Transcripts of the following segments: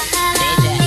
DJ.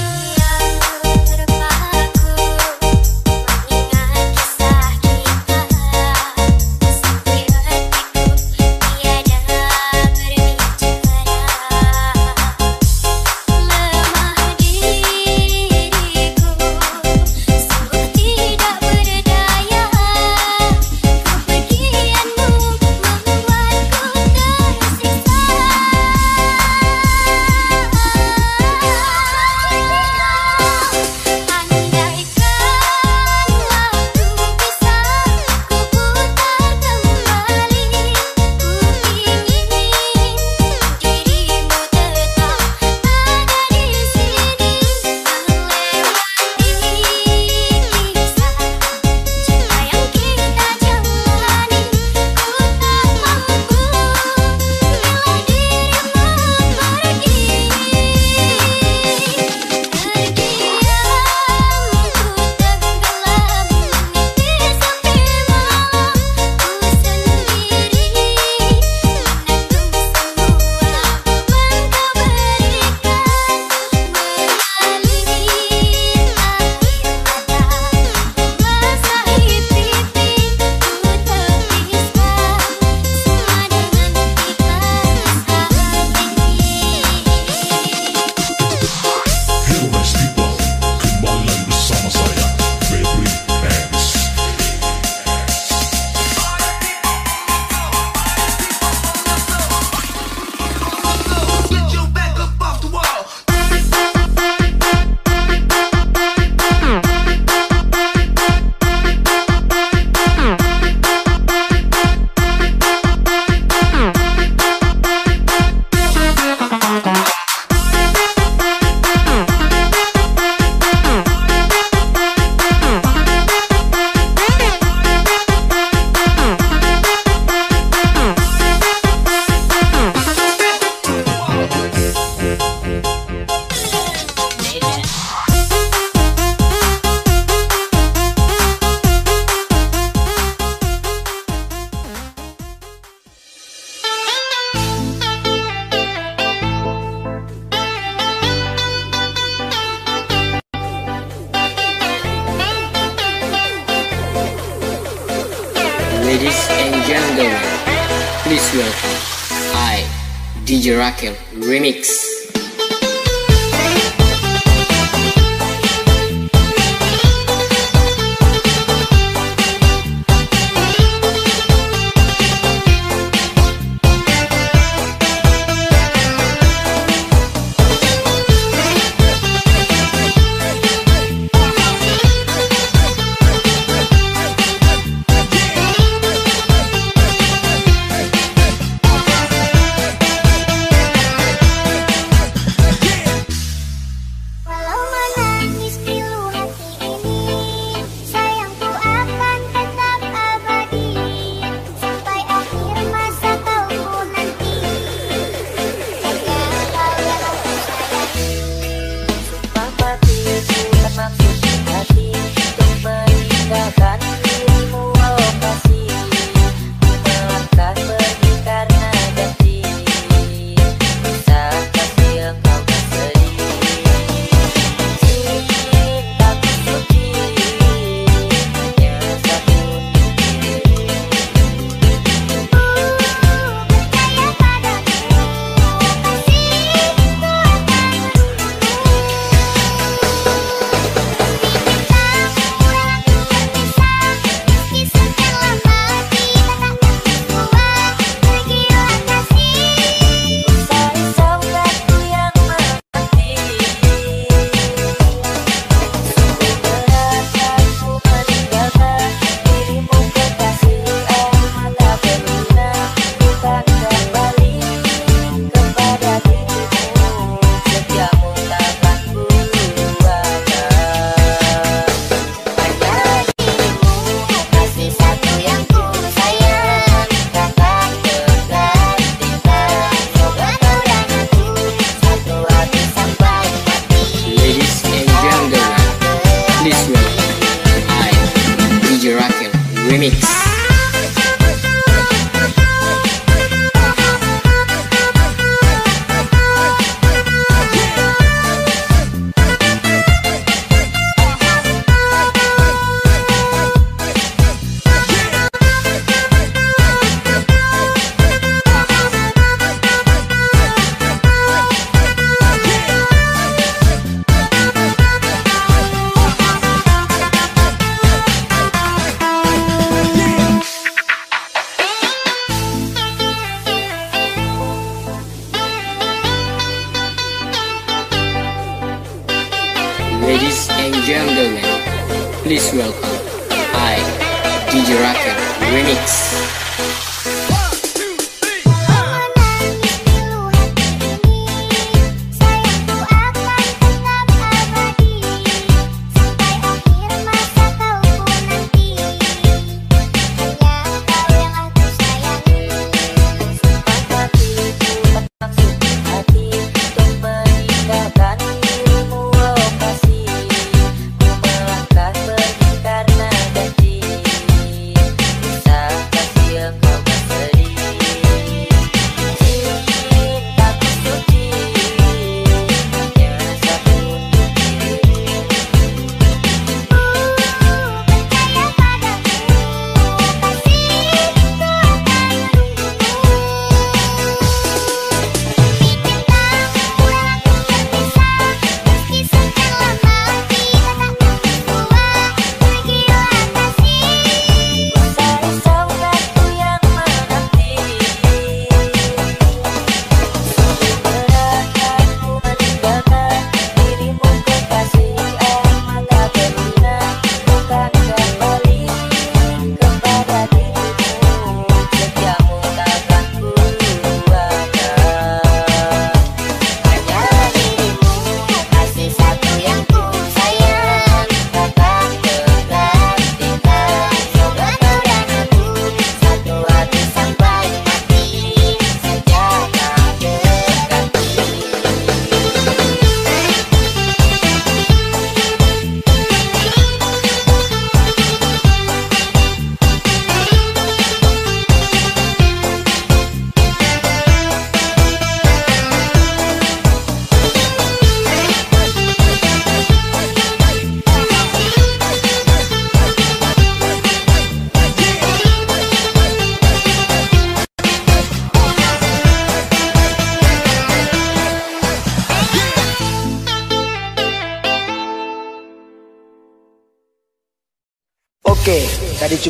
DJ Rakel Remix.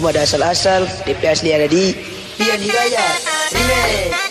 cuma ada asal-asal, DPS asli ada di Pian Hidayat. Remake.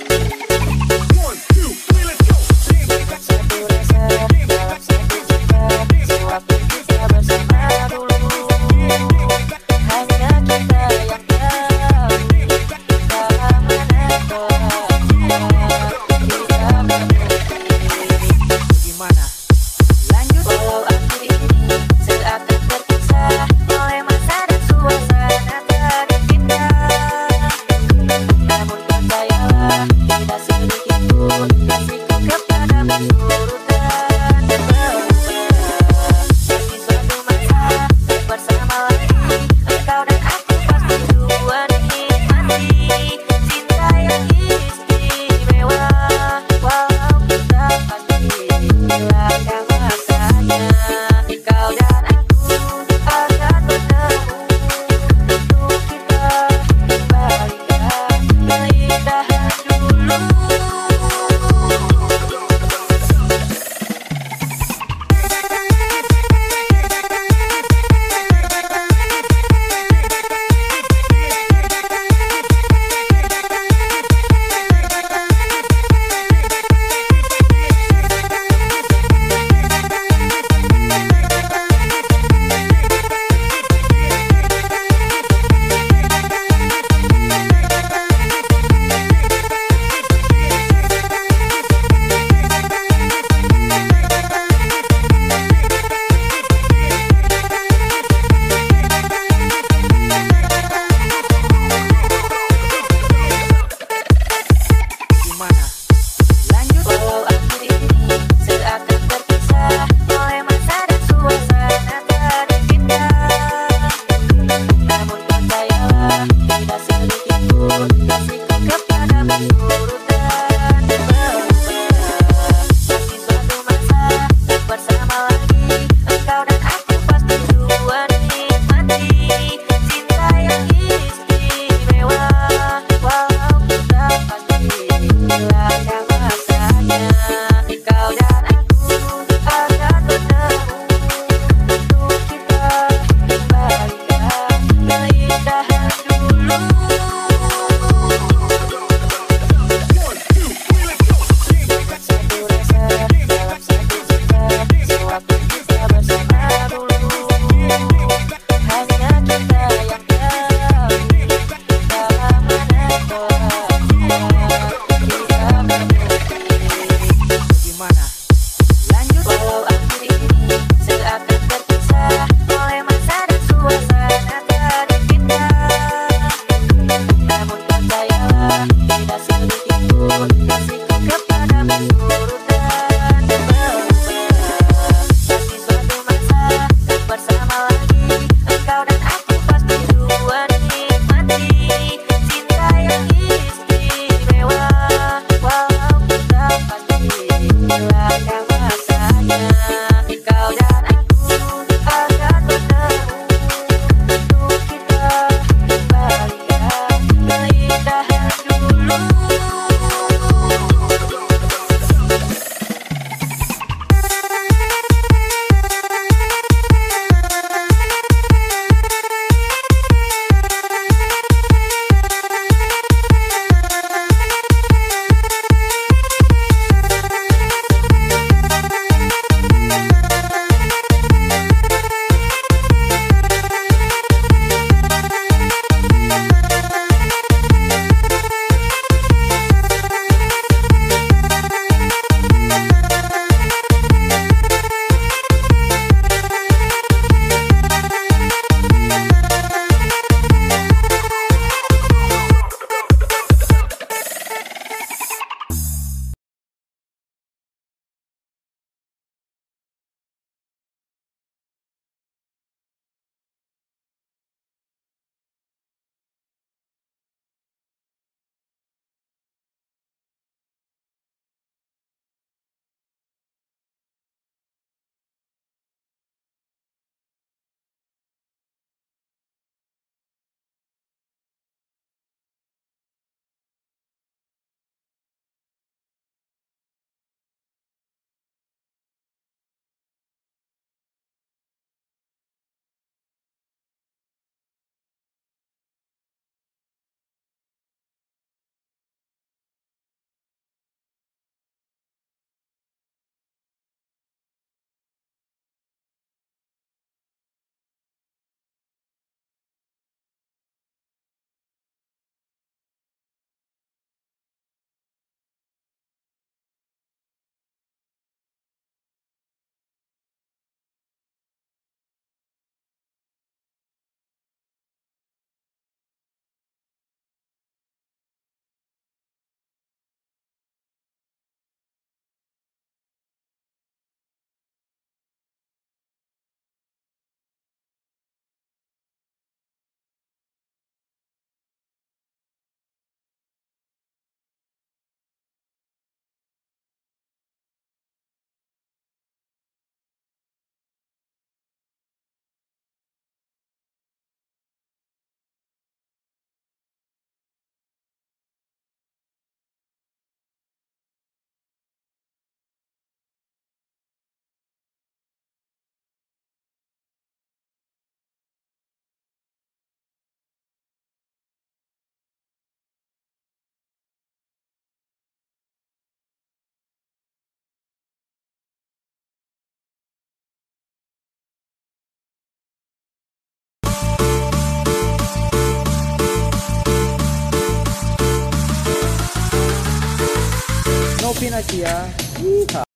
なきゃ。いいか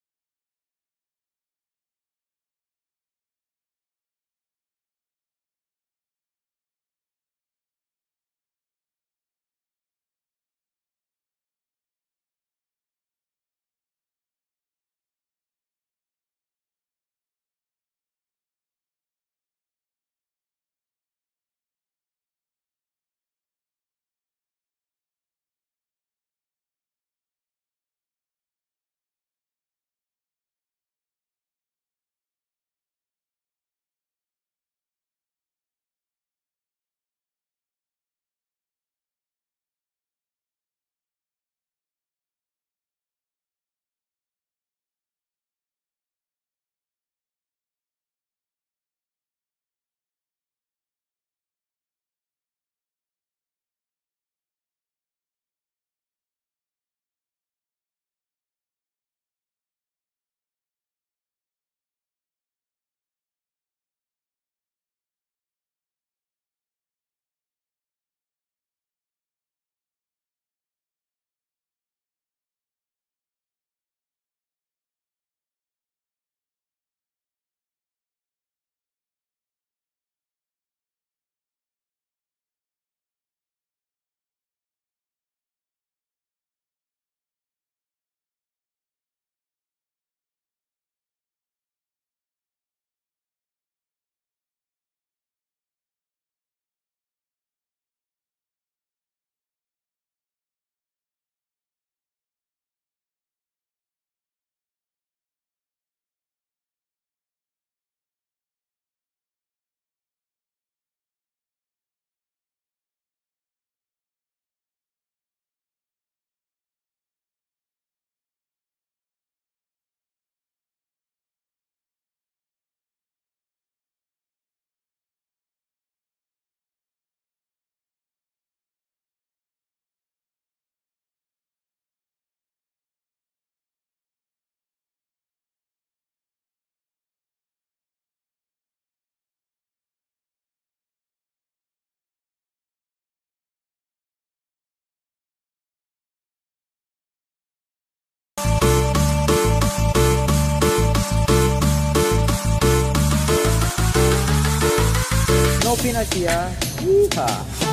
penalty ah. Yeehaw.